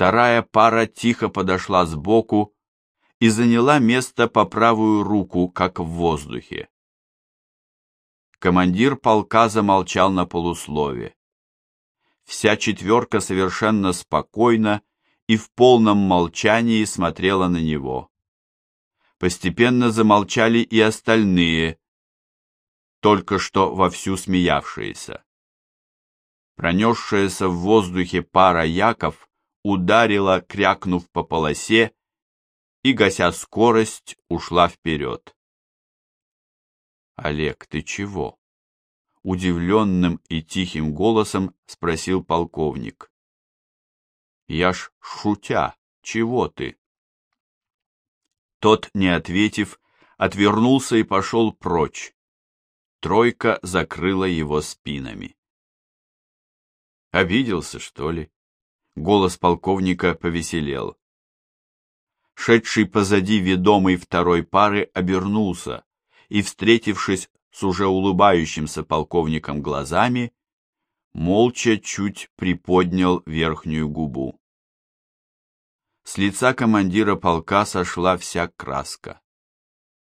Вторая пара тихо подошла сбоку и заняла место по правую руку, как в воздухе. Командир полка замолчал на полуслове. Вся четверка совершенно спокойно и в полном молчании смотрела на него. Постепенно замолчали и остальные, только что вовсю смеявшиеся. Пронесшаяся в воздухе пара яков ударила, крякнув по полосе, и, гася скорость, ушла вперед. «Олег, ты чего?» Удивленным и тихим голосом спросил полковник. «Я ж шутя, чего ты?» Тот, не ответив, отвернулся и пошел прочь. Тройка закрыла его спинами. Обиделся, что ли? Голос полковника повеселел. Шедший позади ведомый второй пары обернулся и, встретившись с уже улыбающимся полковником глазами, молча чуть приподнял верхнюю губу. С лица командира полка сошла вся краска.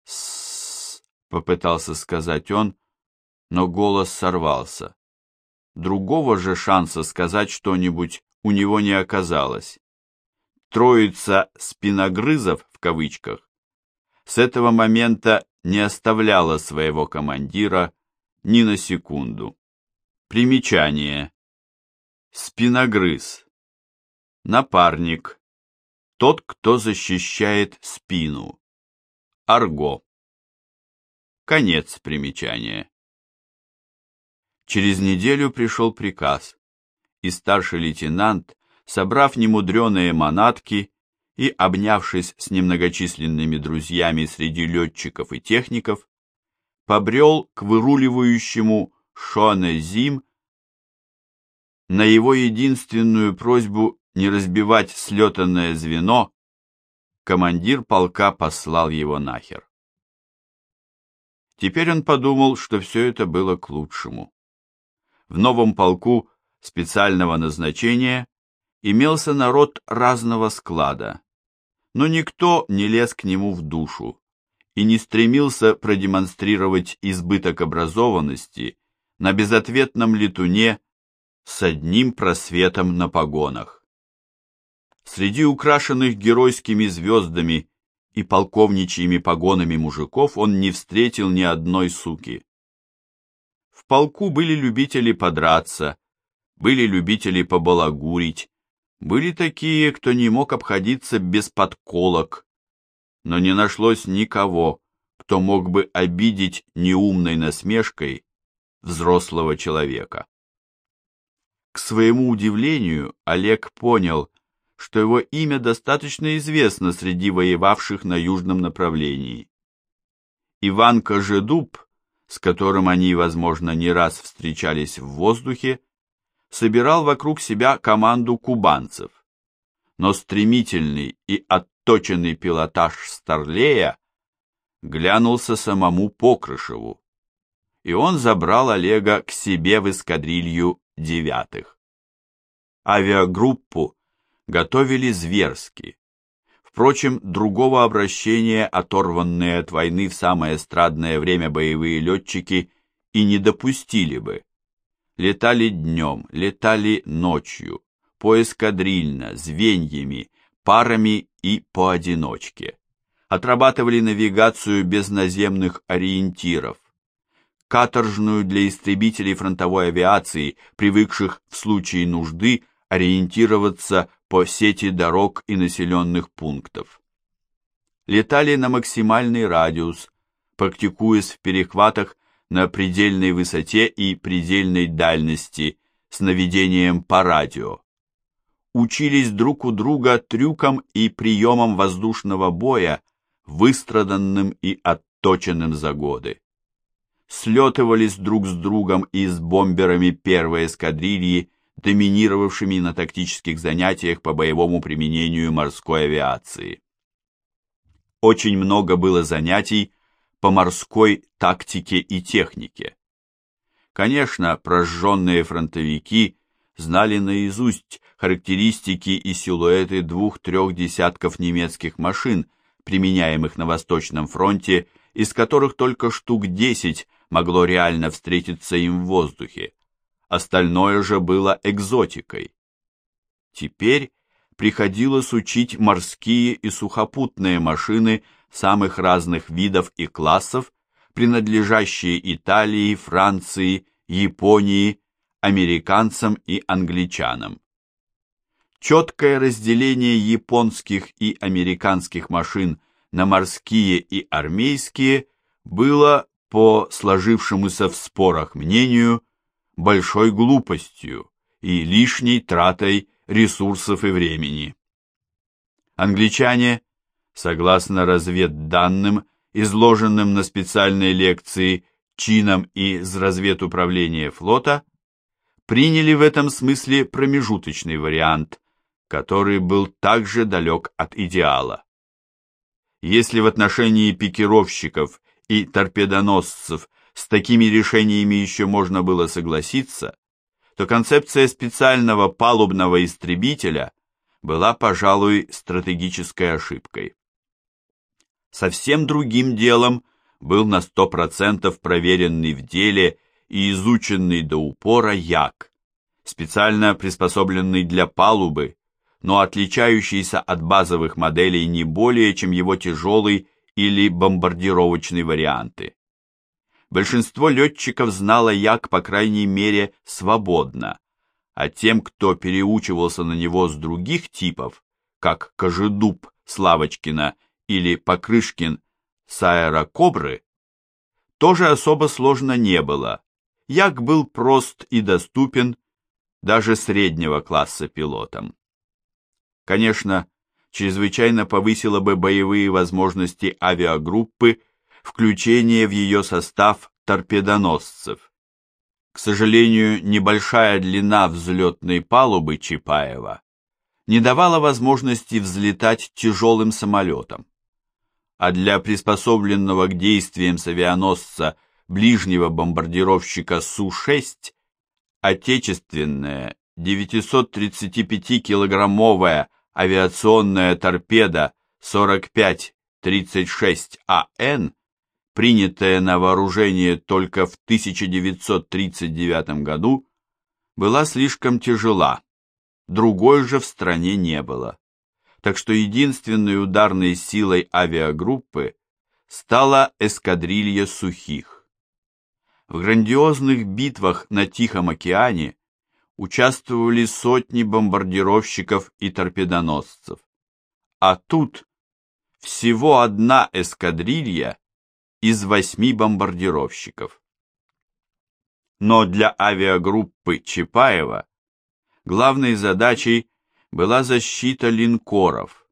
«С-с-с», попытался сказать он, но голос сорвался. Другого же шанса сказать что-нибудь у него не оказалось. Троица «спиногрызов» в кавычках с этого момента не оставляла своего командира ни на секунду. Примечание. Спиногрыз. Напарник. Тот, кто защищает спину. Арго. Конец примечания. Через неделю пришел приказ, и старший лейтенант, собрав немудреные манатки и обнявшись с немногочисленными друзьями среди летчиков и техников, побрел к выруливающему Шоне Зим на его единственную просьбу не разбивать слетанное звено, командир полка послал его нахер. Теперь он подумал, что все это было к лучшему. В новом полку специального назначения имелся народ разного склада, но никто не лез к нему в душу и не стремился продемонстрировать избыток образованности на безответном летуне с одним просветом на погонах. Среди украшенных геройскими звездами и полковничьими погонами мужиков он не встретил ни одной суки. В полку были любители подраться, были любители побалагурить, были такие, кто не мог обходиться без подколок, но не нашлось никого, кто мог бы обидеть неумной насмешкой взрослого человека. К своему удивлению, Олег понял, что его имя достаточно известно среди воевавших на южном направлении. Иван Кожедуб с которым они, возможно, не раз встречались в воздухе, собирал вокруг себя команду кубанцев. Но стремительный и отточенный пилотаж Старлея глянулся самому Покрышеву, и он забрал Олега к себе в эскадрилью девятых. Авиагруппу готовили зверски, Впрочем, другого обращения оторванные от войны в самое страдное время боевые летчики и не допустили бы. Летали днем, летали ночью, поэскадрильно, звеньями, парами и поодиночке. Отрабатывали навигацию без наземных ориентиров, каторжную для истребителей фронтовой авиации, привыкших в случае нужды ориентироваться по сети дорог и населенных пунктов. Летали на максимальный радиус, практикуясь в перехватах на предельной высоте и предельной дальности с наведением по радио. Учились друг у друга трюкам и приемам воздушного боя, выстраданным и отточенным за годы. Слетывались друг с другом и с бомберами первой эскадрильи доминировавшими на тактических занятиях по боевому применению морской авиации. Очень много было занятий по морской тактике и технике. Конечно, прожженные фронтовики знали наизусть характеристики и силуэты двух-трех десятков немецких машин, применяемых на Восточном фронте, из которых только штук десять могло реально встретиться им в воздухе. Остальное же было экзотикой. Теперь приходилось учить морские и сухопутные машины самых разных видов и классов, принадлежащие Италии, Франции, Японии, американцам и англичанам. Четкое разделение японских и американских машин на морские и армейские было, по сложившемуся в спорах мнению, большой глупостью и лишней тратой ресурсов и времени. Англичане, согласно разведданным, изложенным на специальной лекции чином из разведуправления флота, приняли в этом смысле промежуточный вариант, который был также далек от идеала. Если в отношении пикировщиков и торпедоносцев с такими решениями еще можно было согласиться, то концепция специального палубного истребителя была, пожалуй, стратегической ошибкой. Совсем другим делом был на сто процентов проверенный в деле и изученный до упора як, специально приспособленный для палубы, но отличающийся от базовых моделей не более, чем его тяжелый или бомбардировочный варианты. Большинство летчиков знало Як, по крайней мере, свободно, а тем, кто переучивался на него с других типов, как Кожедуб Славочкина или Покрышкин с аэрокобры, тоже особо сложно не было. Як был прост и доступен даже среднего класса пилотам. Конечно, чрезвычайно повысило бы боевые возможности авиагруппы включение в ее состав торпедоносцев. К сожалению, небольшая длина взлетной палубы Чапаева не давала возможности взлетать тяжелым самолетом. А для приспособленного к действиям с авианосца ближнего бомбардировщика Су-6 отечественная 935-килограммовая авиационная торпеда 45-36АН принятая на вооружение только в 1939 году, была слишком тяжела, другой же в стране не было. Так что единственной ударной силой авиагруппы стала эскадрилья сухих. В грандиозных битвах на Тихом океане участвовали сотни бомбардировщиков и торпедоносцев. А тут всего одна эскадрилья из восьми бомбардировщиков. Но для авиагруппы Чапаева главной задачей была защита линкоров,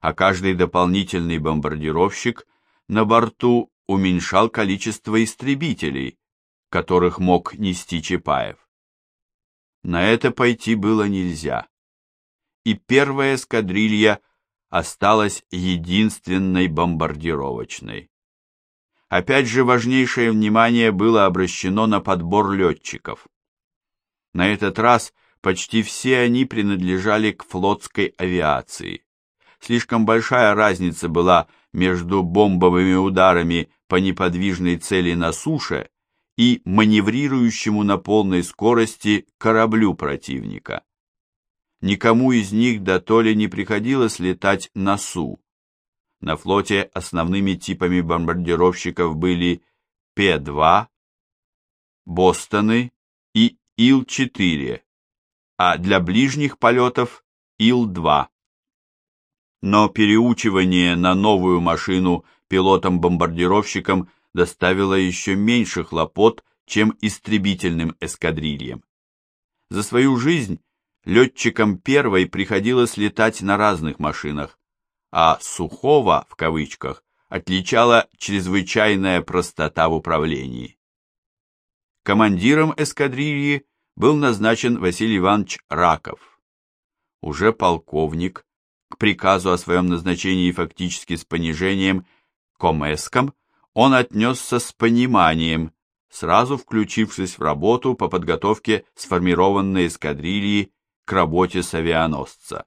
а каждый дополнительный бомбардировщик на борту уменьшал количество истребителей, которых мог нести Чапаев. На это пойти было нельзя. И первая эскадрилья осталась единственной бомбардировочной. Опять же важнейшее внимание было обращено на подбор летчиков. На этот раз почти все они принадлежали к флотской авиации. Слишком большая разница была между бомбовыми ударами по неподвижной цели на суше и маневрирующему на полной скорости кораблю противника. Никому из них до то ли не приходилось летать на Су. На флоте основными типами бомбардировщиков были П-2, Бостоны и Ил-4, а для ближних полетов Ил-2. Но переучивание на новую машину пилотам-бомбардировщикам доставило еще меньше хлопот, чем истребительным эскадрильям. За свою жизнь летчикам первой приходилось летать на разных машинах, а «сухого» в кавычках отличала чрезвычайная простота в управлении. Командиром эскадрильи был назначен Василий Иванович Раков. Уже полковник, к приказу о своем назначении фактически с понижением комеском, он отнесся с пониманием, сразу включившись в работу по подготовке сформированной эскадрильи к работе с авианосца.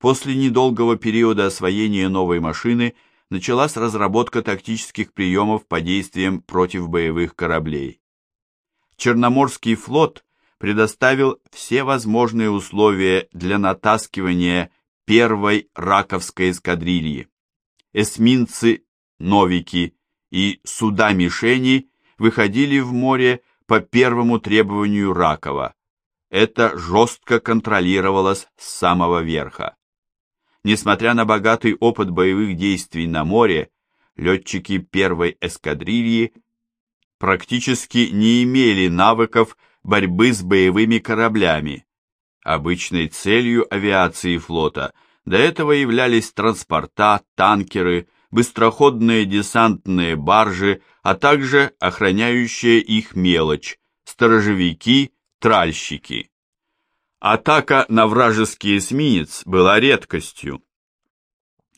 После недолгого периода освоения новой машины началась разработка тактических приемов по действиям против боевых кораблей. Черноморский флот предоставил все возможные условия для натаскивания первой раковской эскадрильи. Эсминцы «Новики» и суда-мишени выходили в море по первому требованию Ракова. Это жестко контролировалось с самого верха. Несмотря на богатый опыт боевых действий на море, летчики первой эскадрильи практически не имели навыков борьбы с боевыми кораблями. Обычной целью авиации флота до этого являлись транспорта, танкеры, быстроходные десантные баржи, а также охраняющая их мелочь, сторожевики, тральщики. Атака на вражеский эсминец была редкостью.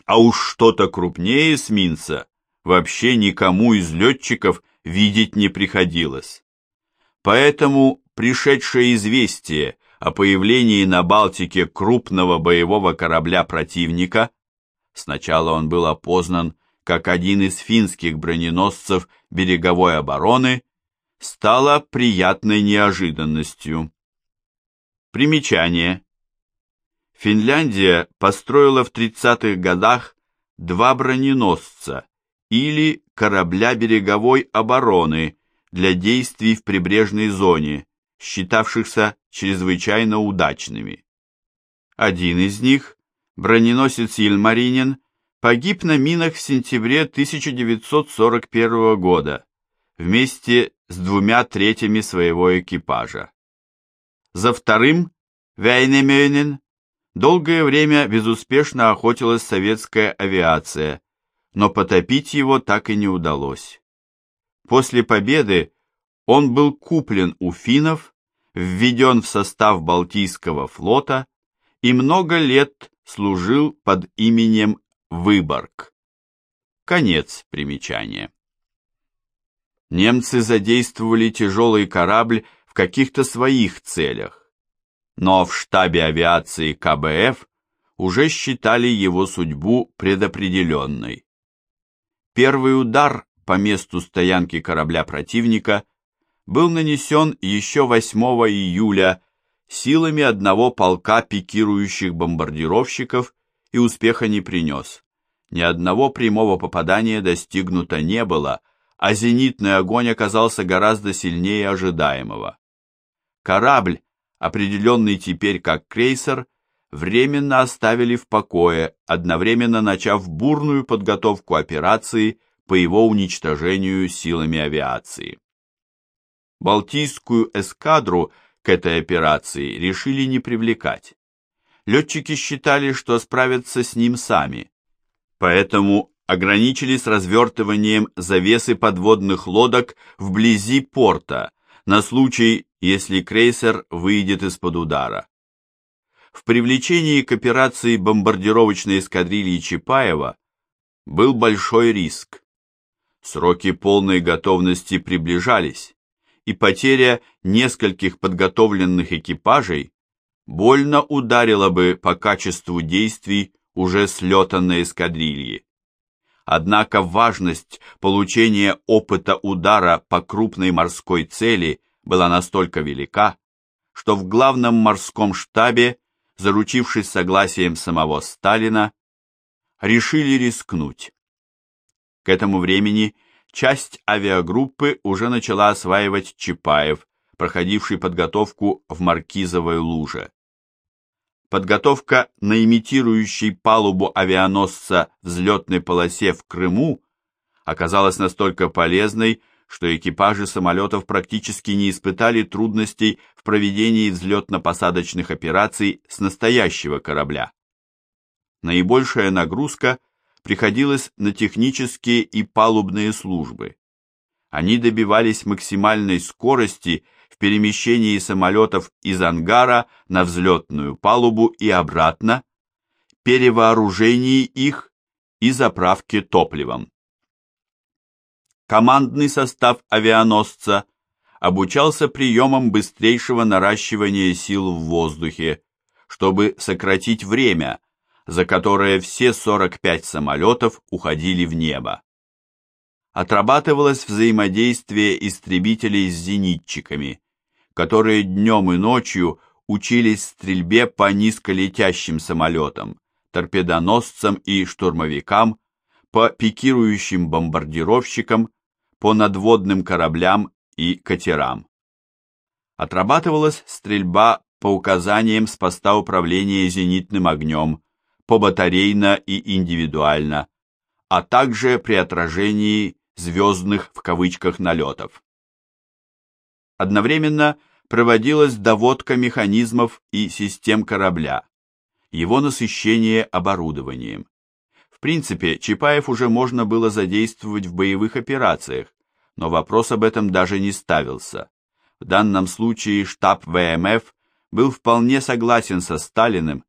А уж что-то крупнее эсминца вообще никому из летчиков видеть не приходилось. Поэтому пришедшее известие о появлении на Балтике крупного боевого корабля противника, сначала он был опознан как один из финских броненосцев береговой обороны, стало приятной неожиданностью. Примечание. Финляндия построила в 30-х годах два броненосца или корабля береговой обороны для действий в прибрежной зоне, считавшихся чрезвычайно удачными. Один из них, броненосец Ельмаринин, погиб на минах в сентябре 1941 года вместе с двумя третьими своего экипажа. За вторым, Вейнемёнен, долгое время безуспешно охотилась советская авиация, но потопить его так и не удалось. После победы он был куплен у финнов, введен в состав Балтийского флота и много лет служил под именем Выборг. Конец примечания. Немцы задействовали тяжелый корабль в каких-то своих целях, но в штабе авиации КБФ уже считали его судьбу предопределенной. Первый удар по месту стоянки корабля противника был нанесен еще 8 июля силами одного полка пикирующих бомбардировщиков и успеха не принес. Ни одного прямого попадания достигнуто не было, а зенитный огонь оказался гораздо сильнее ожидаемого. Корабль, определенный теперь как крейсер, временно оставили в покое, одновременно начав бурную подготовку операции по его уничтожению силами авиации. Балтийскую эскадру к этой операции решили не привлекать. Летчики считали, что справятся с ним сами, поэтому ограничились развертыванием завесы подводных лодок вблизи порта на случай, если крейсер выйдет из-под удара. В привлечении к операции бомбардировочной эскадрильи Чапаева был большой риск. Сроки полной готовности приближались, и потеря нескольких подготовленных экипажей больно ударила бы по качеству действий уже слетанной эскадрильи. Однако важность получения опыта удара по крупной морской цели была настолько велика, что в главном морском штабе, заручившись согласием самого Сталина, решили рискнуть. К этому времени часть авиагруппы уже начала осваивать Чапаев, проходивший подготовку в Маркизовой луже. Подготовка на имитирующей палубу авианосца взлетной полосе в Крыму оказалась настолько полезной, что экипажи самолетов практически не испытали трудностей в проведении взлетно-посадочных операций с настоящего корабля. Наибольшая нагрузка приходилась на технические и палубные службы. Они добивались максимальной скорости перемещении самолетов из ангара на взлетную палубу и обратно, перевооружении их и заправке топливом. Командный состав авианосца обучался приемам быстрейшего наращивания сил в воздухе, чтобы сократить время, за которое все 45 самолетов уходили в небо. Отрабатывалось взаимодействие истребителей с зенитчиками, которые днем и ночью учились стрельбе по низколетящим самолетам, торпедоносцам и штурмовикам, по пикирующим бомбардировщикам, по надводным кораблям и катерам. Отрабатывалась стрельба по указаниям с поста управления зенитным огнем, по батарейно и индивидуально, а также при отражении звездных в кавычках налетов. Одновременно проводилась доводка механизмов и систем корабля, его насыщение оборудованием. В принципе, Чапаев уже можно было задействовать в боевых операциях, но вопрос об этом даже не ставился. В данном случае штаб ВМФ был вполне согласен со Сталиным,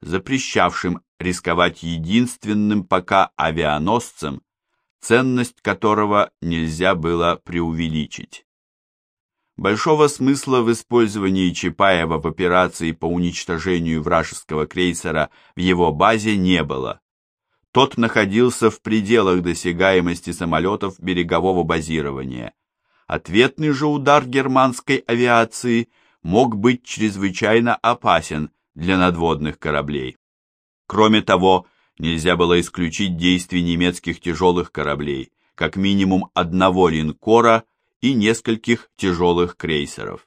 запрещавшим рисковать единственным пока авианосцем, ценность которого нельзя было преувеличить. Большого смысла в использовании Чапаева в операции по уничтожению вражеского крейсера в его базе не было. Тот находился в пределах досягаемости самолетов берегового базирования. Ответный же удар германской авиации мог быть чрезвычайно опасен для надводных кораблей. Кроме того, нельзя было исключить действий немецких тяжелых кораблей, как минимум одного линкора и нескольких тяжелых крейсеров.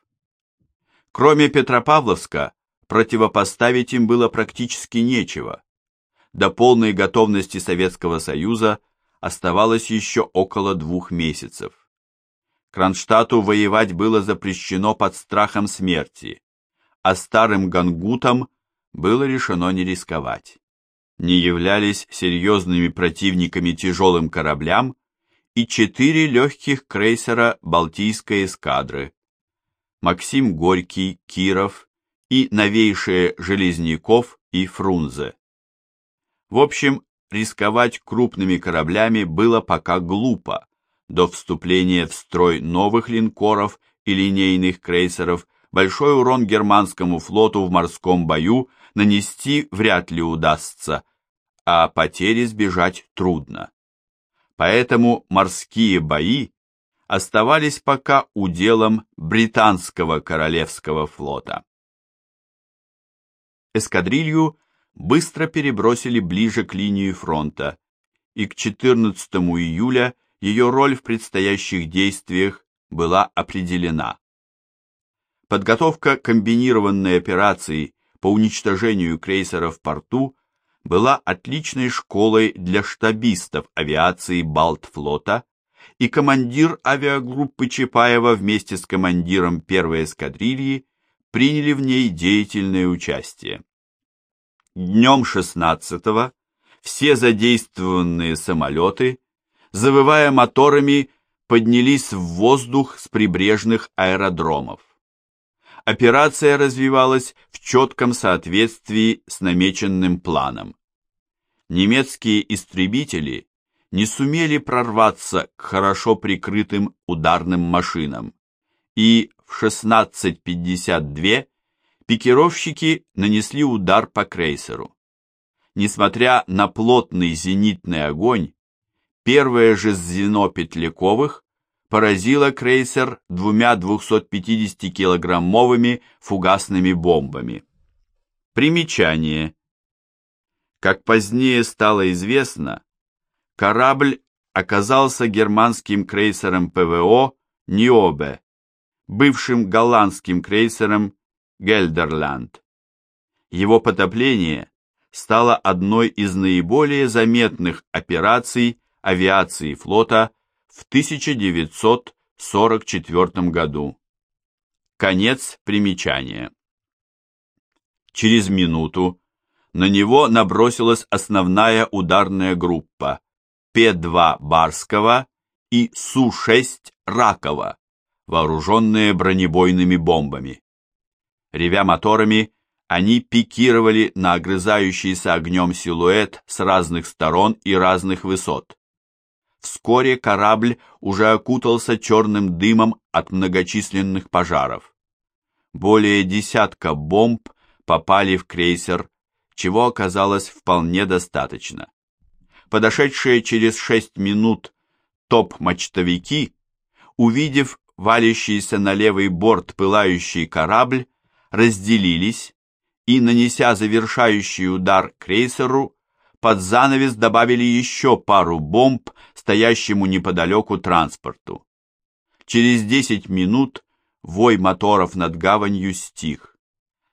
Кроме Петропавловска, противопоставить им было практически нечего. До полной готовности Советского Союза оставалось еще около двух месяцев. Кронштадту воевать было запрещено под страхом смерти, а старым гангутам было решено не рисковать не являлись серьезными противниками тяжелым кораблям и четыре легких крейсера Балтийской эскадры. Максим Горький, Киров и новейшие Железняков и Фрунзе. В общем, рисковать крупными кораблями было пока глупо. До вступления в строй новых линкоров и линейных крейсеров большой урон германскому флоту в морском бою нанести вряд ли удастся, а потери сбежать трудно. Поэтому морские бои оставались пока уделом британского королевского флота. Эскадрилью быстро перебросили ближе к линии фронта, и к 14 июля ее роль в предстоящих действиях была определена. Подготовка комбинированной операции по уничтожению крейсера в порту была отличной школой для штабистов авиации Балтфлота, и командир авиагруппы Чапаева вместе с командиром первой эскадрильи приняли в ней деятельное участие. Днем 16-го все задействованные самолеты, завывая моторами, поднялись в воздух с прибрежных аэродромов операция развивалась в четком соответствии с намеченным планом. Немецкие истребители не сумели прорваться к хорошо прикрытым ударным машинам, и в 16.52 пикировщики нанесли удар по крейсеру. Несмотря на плотный зенитный огонь, первое же звено Петляковых поразила крейсер двумя 250-килограммовыми фугасными бомбами. Примечание. Как позднее стало известно, корабль оказался германским крейсером ПВО «Ниобе», бывшим голландским крейсером «Гельдерланд». Его потопление стало одной из наиболее заметных операций авиации флота в 1944 году. Конец примечания. Через минуту на него набросилась основная ударная группа П-2 Барского и Су-6 Ракова, вооруженные бронебойными бомбами. Ревя моторами, они пикировали на огрызающийся огнем силуэт с разных сторон и разных высот. вскоре корабль уже окутался черным дымом от многочисленных пожаров. Более десятка бомб попали в крейсер, чего оказалось вполне достаточно. Подошедшие через шесть минут топ-мачтовики, увидев валящийся на левый борт пылающий корабль, разделились и, нанеся завершающий удар крейсеру, под занавес добавили еще пару бомб стоящему неподалеку транспорту. Через 10 минут вой моторов над гаванью стих.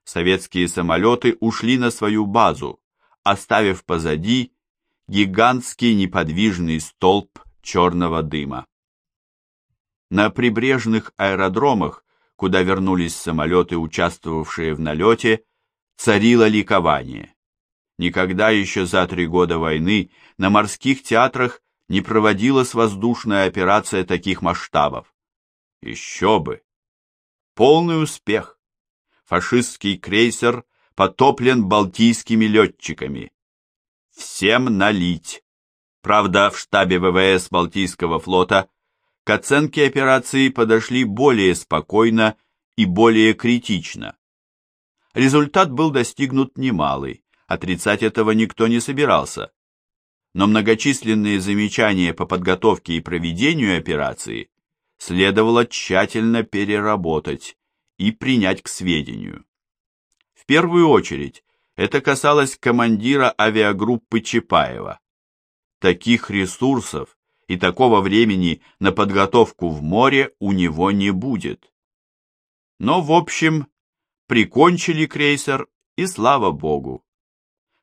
Советские самолеты ушли на свою базу, оставив позади гигантский неподвижный столб черного дыма. На прибрежных аэродромах, куда вернулись самолеты, участвовавшие в налете, царило ликование. Никогда еще за три года войны на морских театрах не проводилась воздушная операция таких масштабов. Еще бы! Полный успех! Фашистский крейсер потоплен балтийскими летчиками. Всем налить! Правда, в штабе ВВС Балтийского флота к оценке операции подошли более спокойно и более критично. Результат был достигнут немалый, отрицать этого никто не собирался. Но многочисленные замечания по подготовке и проведению операции следовало тщательно переработать и принять к сведению. В первую очередь это касалось командира авиагруппы Чапаева. Таких ресурсов и такого времени на подготовку в море у него не будет. Но, в общем, прикончили крейсер, и слава богу.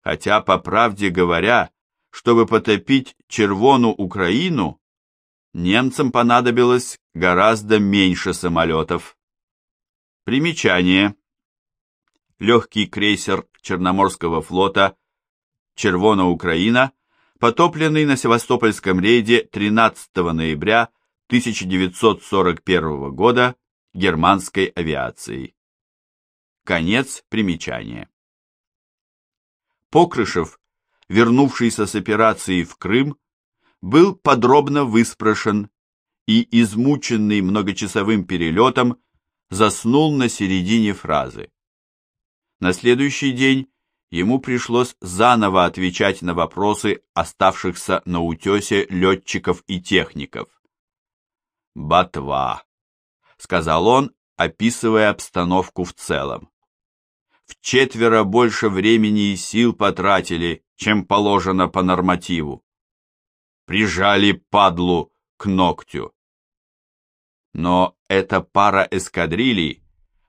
Хотя, по правде говоря, чтобы потопить червону Украину, немцам понадобилось гораздо меньше самолетов. Примечание. Легкий крейсер Черноморского флота «Червона Украина», потопленный на Севастопольском рейде 13 ноября 1941 года германской авиацией. Конец примечания. Покрышев, вернувшийся с операции в Крым, был подробно выспрошен и, измученный многочасовым перелетом, заснул на середине фразы. На следующий день ему пришлось заново отвечать на вопросы оставшихся на утесе летчиков и техников. «Ботва», — сказал он, описывая обстановку в целом в четверо больше времени и сил потратили, чем положено по нормативу. Прижали падлу к ногтю. Но эта пара эскадрилей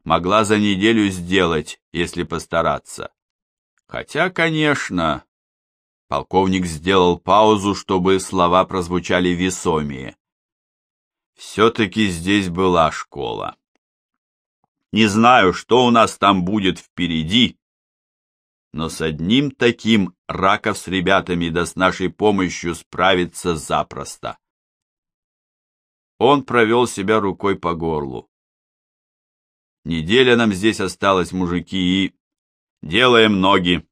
могла за неделю сделать, если постараться. Хотя, конечно, полковник сделал паузу, чтобы слова прозвучали весомее. Все-таки здесь была школа. Не знаю, что у нас там будет впереди, но с одним таким Раков с ребятами да с нашей помощью справится запросто. Он провел себя рукой по горлу. Неделя нам здесь осталась, мужики, и... Делаем ноги.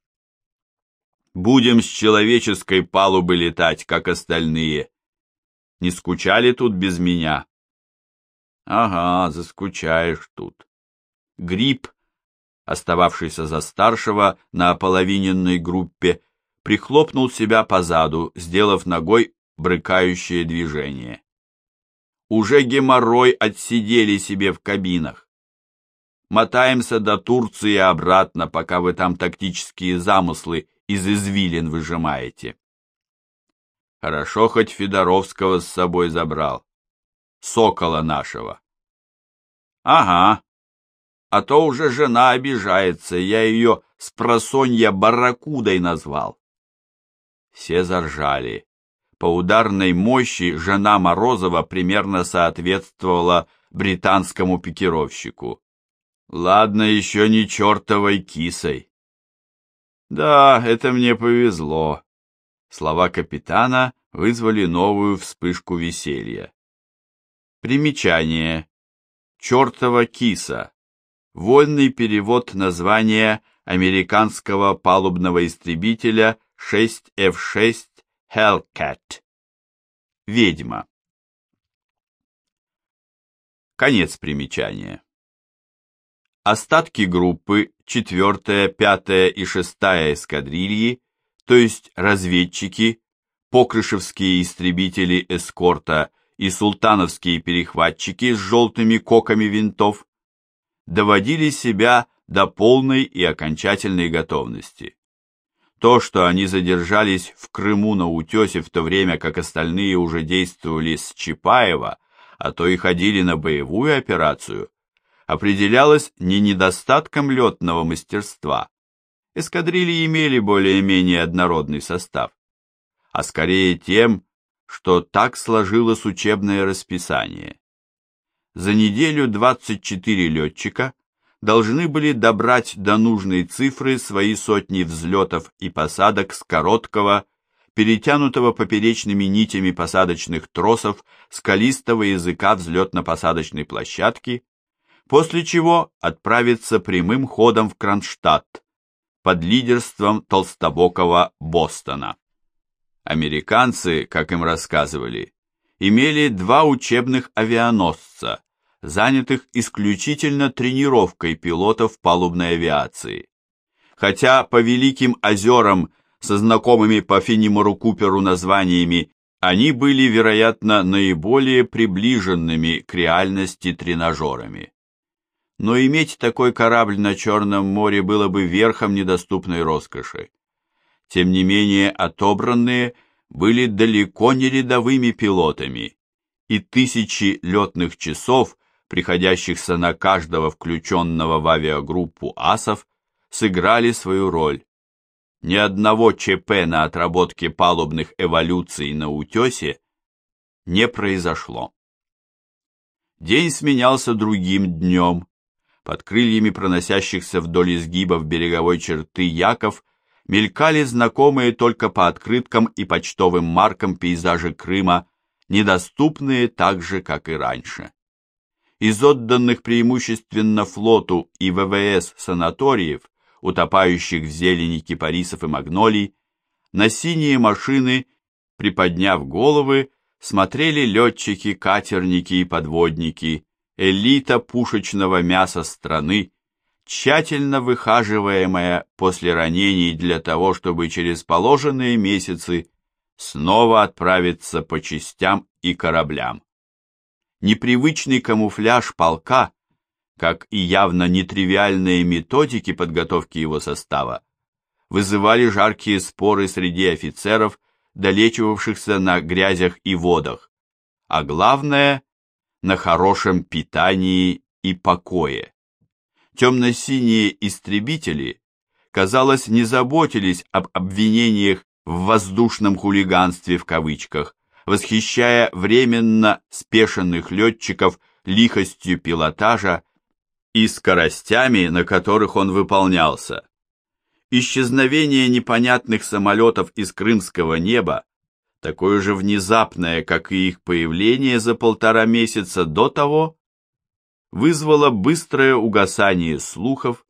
Будем с человеческой палубы летать, как остальные. Не скучали тут без меня? Ага, заскучаешь тут. Гриб, остававшийся за старшего на ополовиненной группе, прихлопнул себя по заду, сделав ногой брыкающее движение. Уже геморрой отсидели себе в кабинах. Мотаемся до Турции и обратно, пока вы там тактические замыслы из извилин выжимаете. Хорошо, хоть Федоровского с собой забрал. Сокола нашего. Ага, а то уже жена обижается, я ее с просонья барракудой назвал. Все заржали. По ударной мощи жена Морозова примерно соответствовала британскому пикировщику. Ладно, еще не чертовой кисой. Да, это мне повезло. Слова капитана вызвали новую вспышку веселья. Примечание. Чертова киса. Вольный перевод названия американского палубного истребителя 6F-6 Hellcat. ведьма. Конец примечания. Остатки группы 4, 5 и 6 эскадрильи, то есть разведчики, покрышевские истребители эскорта и султановские перехватчики с желтыми коками винтов, доводили себя до полной и окончательной готовности. То, что они задержались в Крыму на утесе в то время, как остальные уже действовали с Чапаева, а то и ходили на боевую операцию, определялось не недостатком летного мастерства. Эскадрильи имели более-менее однородный состав, а скорее тем, что так сложилось учебное расписание. За неделю 24 летчика должны были добрать до нужной цифры свои сотни взлетов и посадок с короткого, перетянутого поперечными нитями посадочных тросов скалистого языка взлетно-посадочной площадки, после чего отправиться прямым ходом в Кронштадт под лидерством толстобокого Бостона. Американцы, как им рассказывали, имели два учебных авианосца, занятых исключительно тренировкой пилотов палубной авиации. Хотя по Великим озерам со знакомыми по Финимору Куперу названиями они были, вероятно, наиболее приближенными к реальности тренажерами. Но иметь такой корабль на Черном море было бы верхом недоступной роскоши. Тем не менее, отобранные были далеко не рядовыми пилотами, и тысячи летных часов приходящихся на каждого включенного в авиагруппу асов, сыграли свою роль. Ни одного ЧП на отработке палубных эволюций на утесе не произошло. День сменялся другим днем. Под крыльями проносящихся вдоль изгибов береговой черты яков мелькали знакомые только по открыткам и почтовым маркам пейзажи Крыма, недоступные так же, как и раньше. Из отданных преимущественно флоту и ВВС санаториев, утопающих в зелени кипарисов и магнолий, на синие машины, приподняв головы, смотрели летчики, катерники и подводники, элита пушечного мяса страны, тщательно выхаживаемая после ранений для того, чтобы через положенные месяцы снова отправиться по частям и кораблям. Непривычный камуфляж полка, как и явно нетривиальные методики подготовки его состава, вызывали жаркие споры среди офицеров, долечивавшихся на грязях и водах, а главное – на хорошем питании и покое. Темно-синие истребители, казалось, не заботились об обвинениях в воздушном хулиганстве в кавычках, восхищая временно спешенных летчиков лихостью пилотажа и скоростями, на которых он выполнялся. Исчезновение непонятных самолетов из крымского неба, такое же внезапное, как и их появление за полтора месяца до того, вызвало быстрое угасание слухов,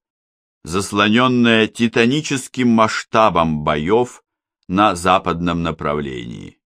заслоненное титаническим масштабом боев на западном направлении.